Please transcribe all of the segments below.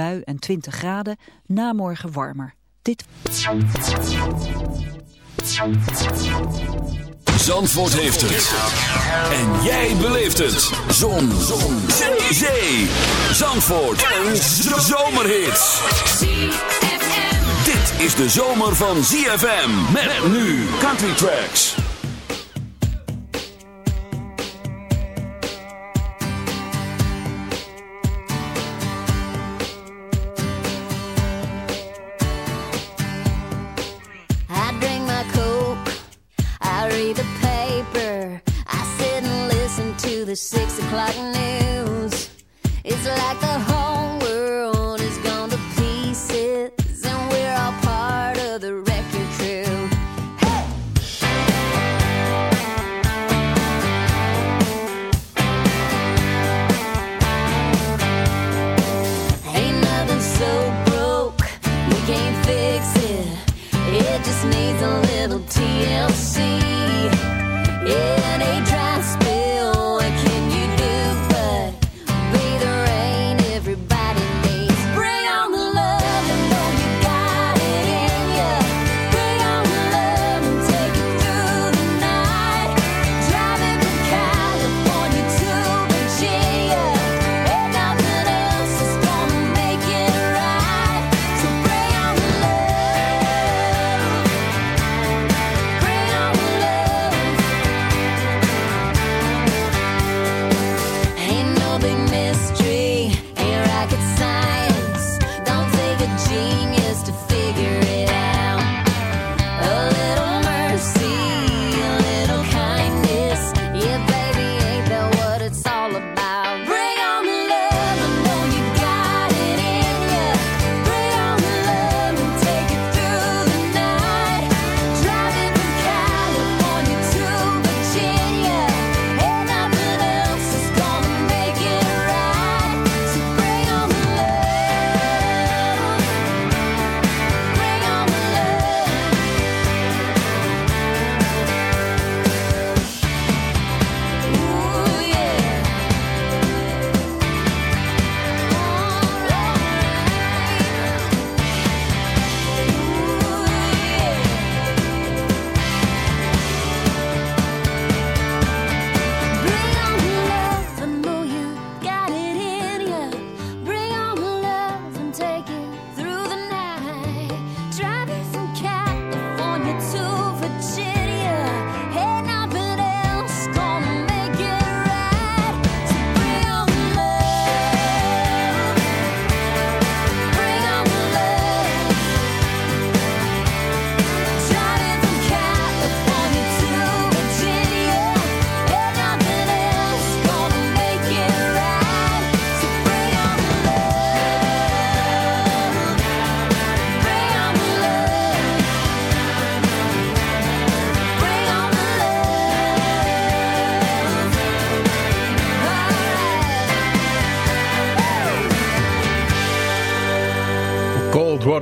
bui en 20 graden. Na morgen warmer. Dit... Zandvoort heeft het. En jij beleeft het. Zon. Zon. Zee. Zee. Zandvoort. Een zomerhit. Dit is de zomer van ZFM. Met nu Country Tracks.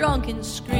sound of drunken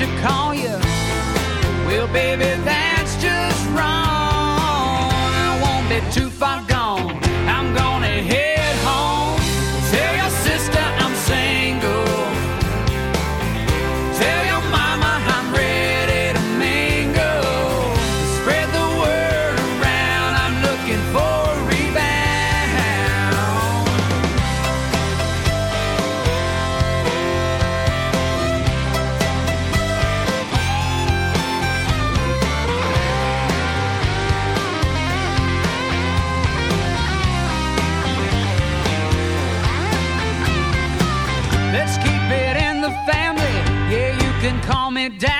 Should call you. Well, baby, can call me daddy.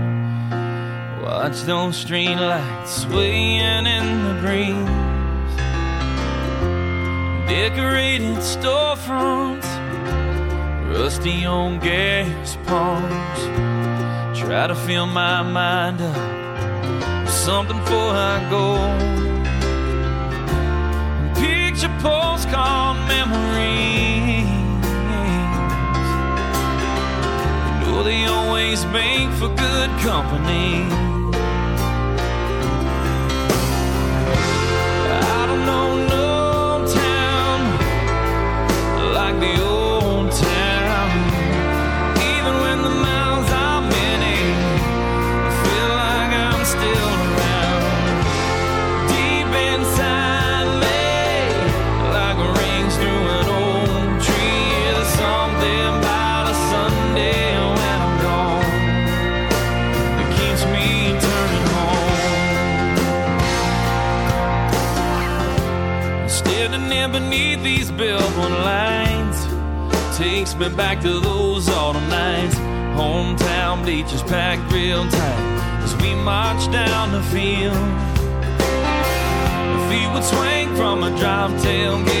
Watch those street lights swaying in the breeze. Decorated storefronts, rusty old gas pumps. Try to fill my mind up with something before I go picture postcard memories. Know they always make for good company. The field. The feet would swing from a drop tailgate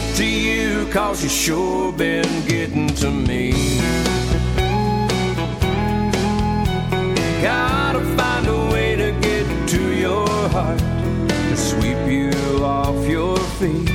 Get to you, cause you sure been getting to me. Gotta find a way to get to your heart, to sweep you off your feet.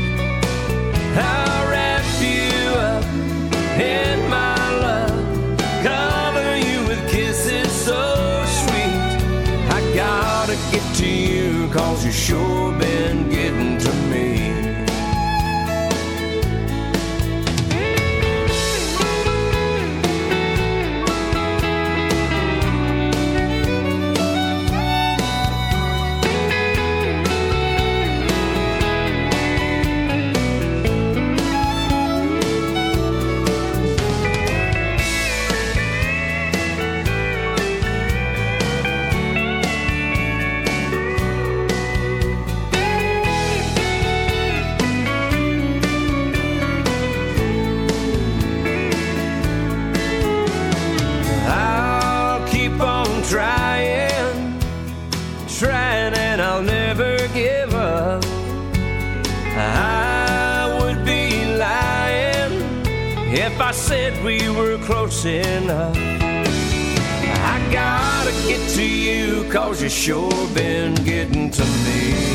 If I said we were close enough. I gotta get to you, cause you sure been getting to me.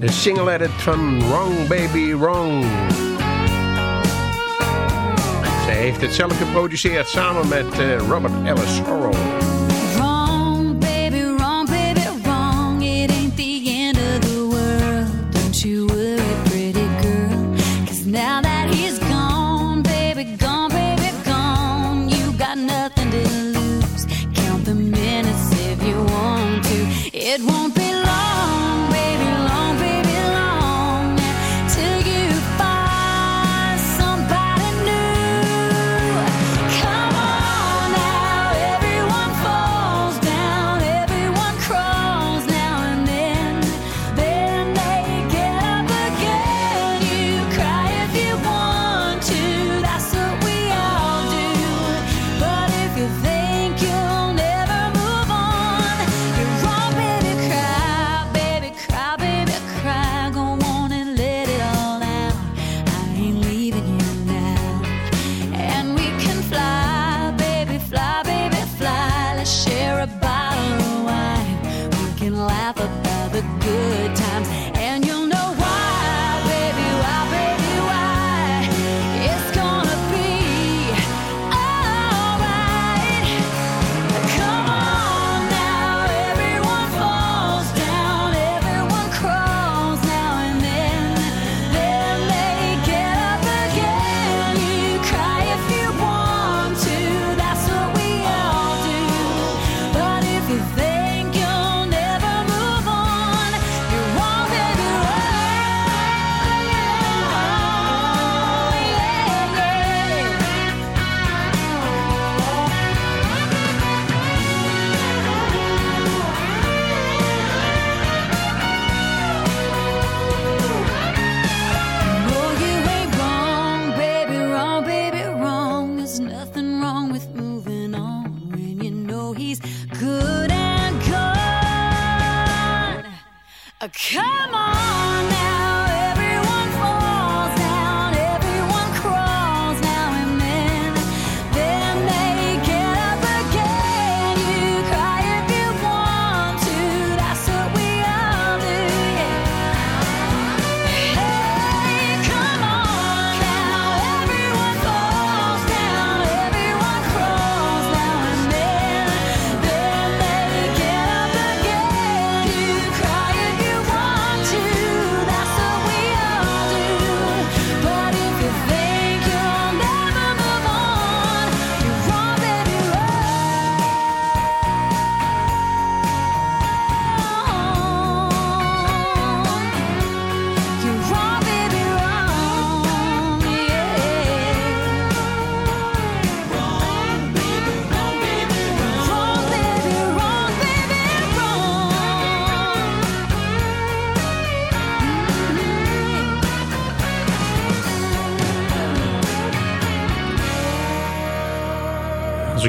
De single edit van Wrong Baby Wrong. Zij heeft het zelf geproduceerd samen met eh, Robert Ellis Orrall.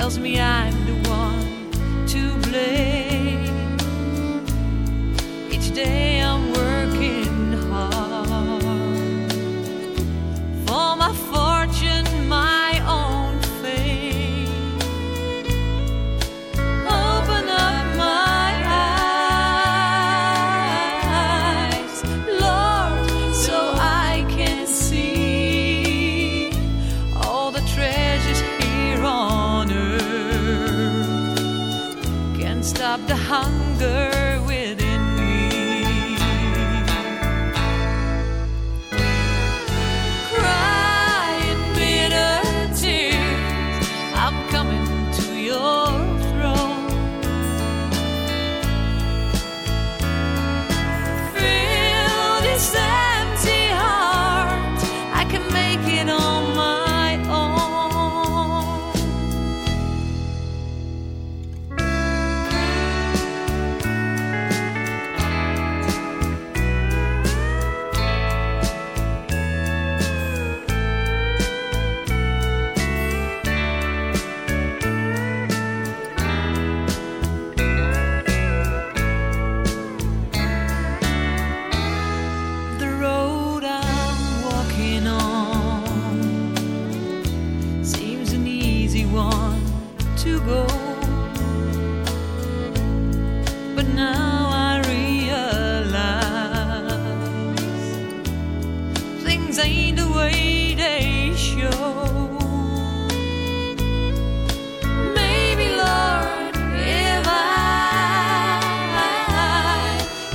tells me I'm the one to blame.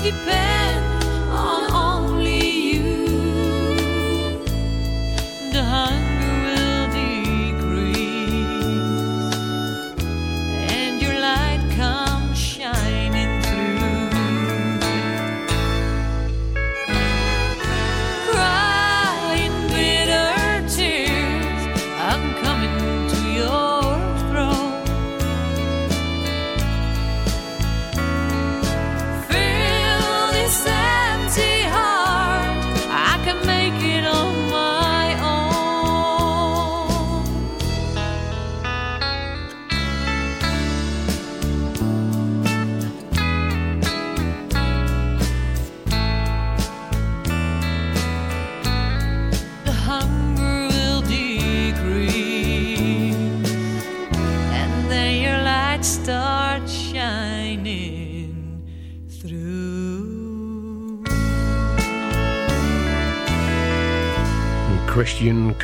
I depend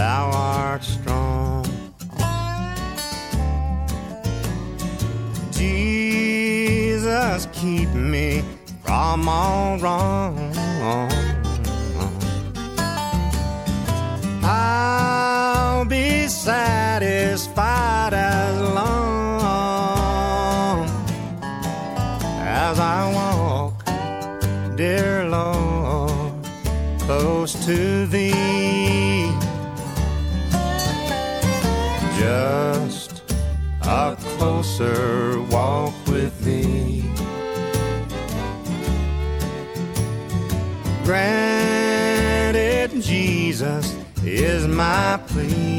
thou art strong. Jesus, keep me from all wrong. my place.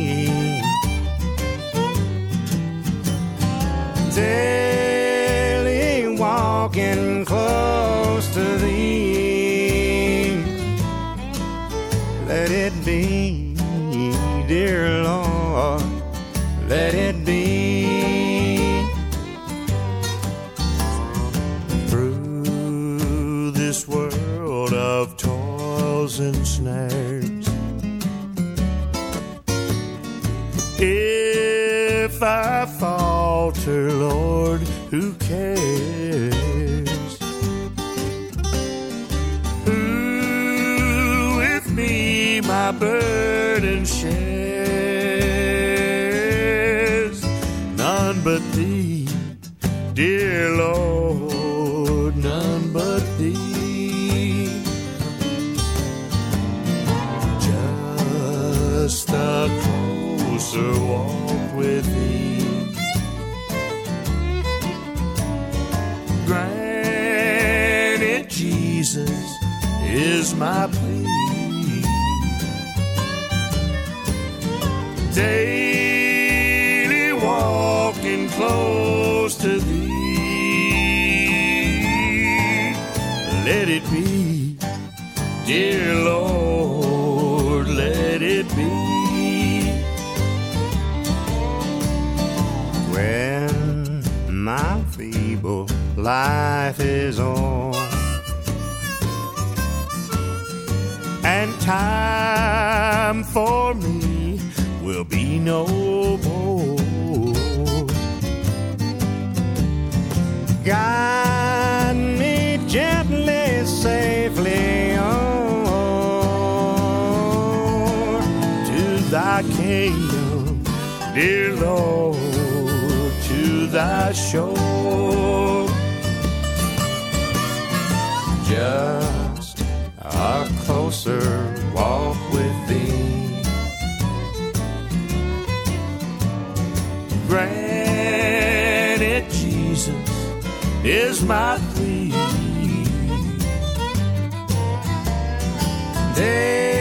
let it be. Dear Lord, let it be. When my feeble life is on and time for me will be no more. Guide me gently kingdom, dear Lord, to thy shore. Just a closer walk with thee. Grant it, Jesus, is my plea. Day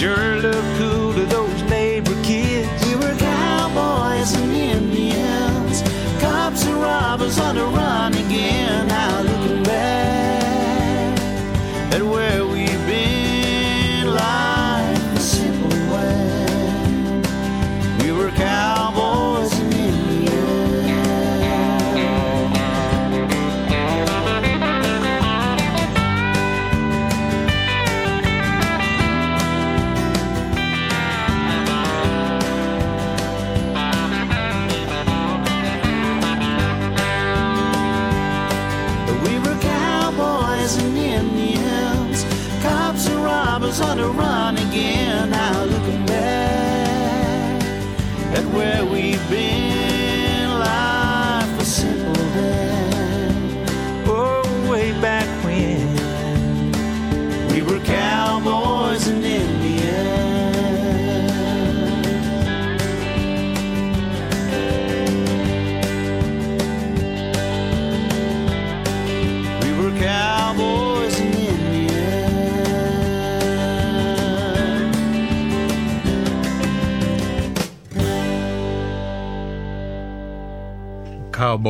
sure looked cool to those neighbor kids. We were cowboys and Indians, cops and robbers on the run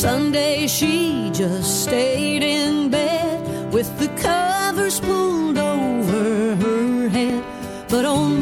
Sunday she just stayed in bed with the covers pulled over her head. But on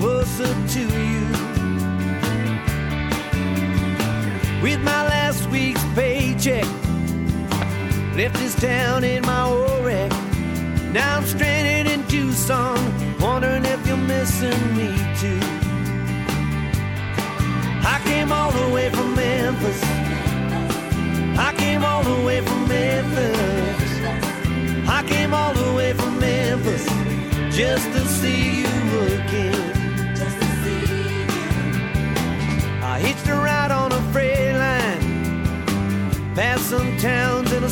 closer to you. With my last week's paycheck, left this town in my old wreck. Now I'm stranded in Tucson, wondering if you're missing me too. I came all the way from Memphis. I came all the way from Memphis. I came all the way from Memphis just to see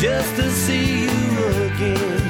Just to see you again.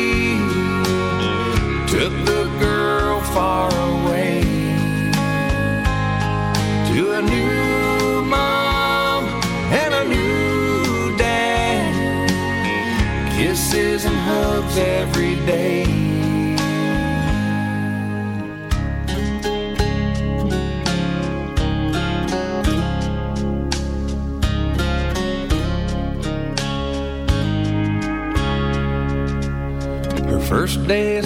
took the girl far away to a new mom and a new dad. Kisses and hugs every day. Her first day of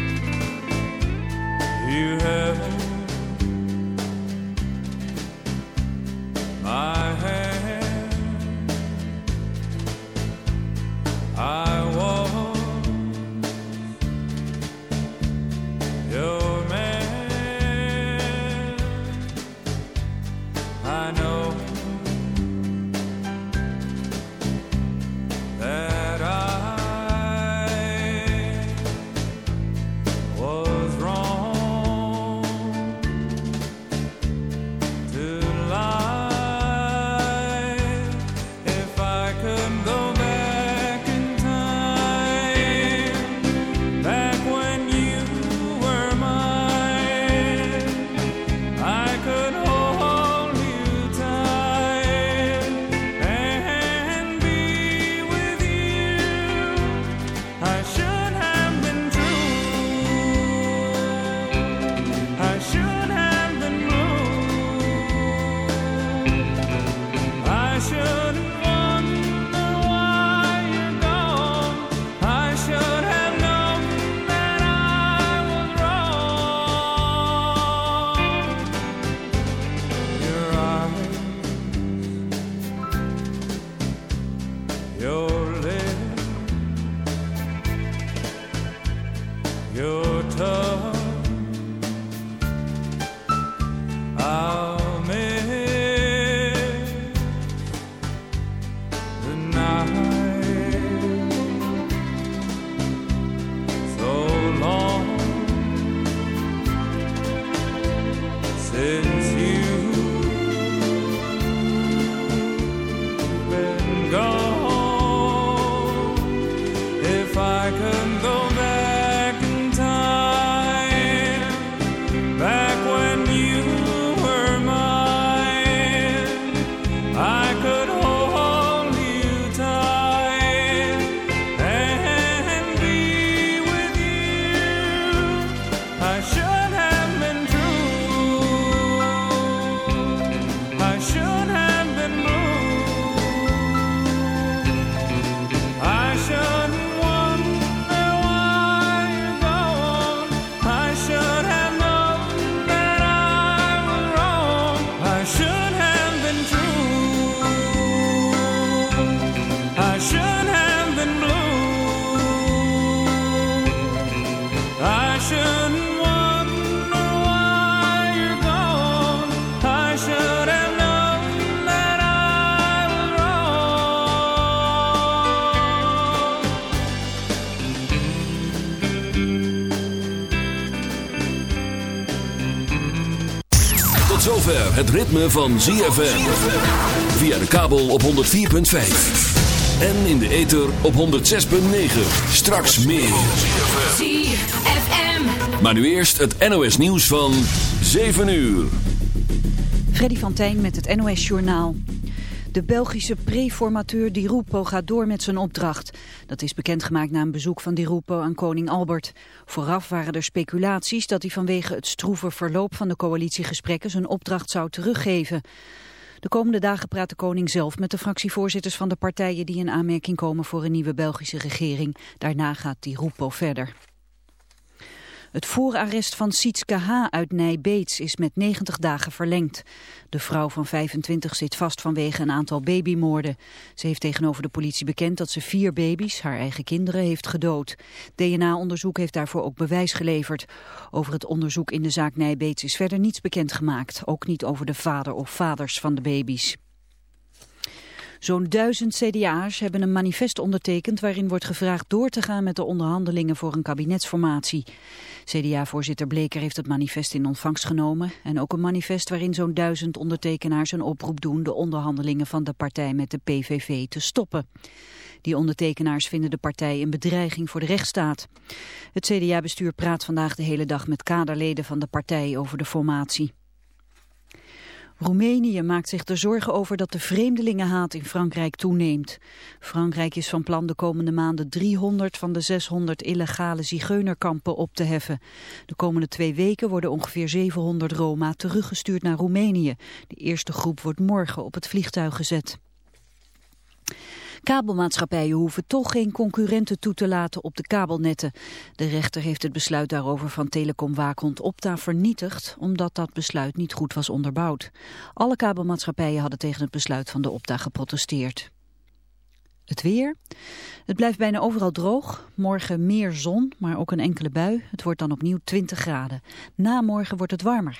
Het ritme van ZFM. Via de kabel op 104.5. En in de ether op 106.9. Straks meer. ZFM. Maar nu eerst het NOS nieuws van 7 uur. Freddy van Tijn met het NOS Journaal. De Belgische preformateur Di Rupo gaat door met zijn opdracht. Dat is bekendgemaakt na een bezoek van Di Rupo aan koning Albert. Vooraf waren er speculaties dat hij vanwege het stroeve verloop van de coalitiegesprekken zijn opdracht zou teruggeven. De komende dagen praat de koning zelf met de fractievoorzitters van de partijen die in aanmerking komen voor een nieuwe Belgische regering. Daarna gaat Di Rupo verder. Het voorarrest van Sietske H. uit Nijbeets is met 90 dagen verlengd. De vrouw van 25 zit vast vanwege een aantal babymoorden. Ze heeft tegenover de politie bekend dat ze vier baby's, haar eigen kinderen, heeft gedood. DNA-onderzoek heeft daarvoor ook bewijs geleverd. Over het onderzoek in de zaak Nijbeets is verder niets bekendgemaakt. Ook niet over de vader of vaders van de baby's. Zo'n duizend CDA'ers hebben een manifest ondertekend waarin wordt gevraagd door te gaan met de onderhandelingen voor een kabinetsformatie. CDA-voorzitter Bleker heeft het manifest in ontvangst genomen en ook een manifest waarin zo'n duizend ondertekenaars een oproep doen de onderhandelingen van de partij met de PVV te stoppen. Die ondertekenaars vinden de partij een bedreiging voor de rechtsstaat. Het CDA-bestuur praat vandaag de hele dag met kaderleden van de partij over de formatie. Roemenië maakt zich er zorgen over dat de vreemdelingenhaat in Frankrijk toeneemt. Frankrijk is van plan de komende maanden 300 van de 600 illegale zigeunerkampen op te heffen. De komende twee weken worden ongeveer 700 Roma teruggestuurd naar Roemenië. De eerste groep wordt morgen op het vliegtuig gezet. Kabelmaatschappijen hoeven toch geen concurrenten toe te laten op de kabelnetten. De rechter heeft het besluit daarover van telecomwaakhond Opta vernietigd, omdat dat besluit niet goed was onderbouwd. Alle kabelmaatschappijen hadden tegen het besluit van de Opta geprotesteerd. Het weer. Het blijft bijna overal droog. Morgen meer zon, maar ook een enkele bui. Het wordt dan opnieuw 20 graden. Na morgen wordt het warmer.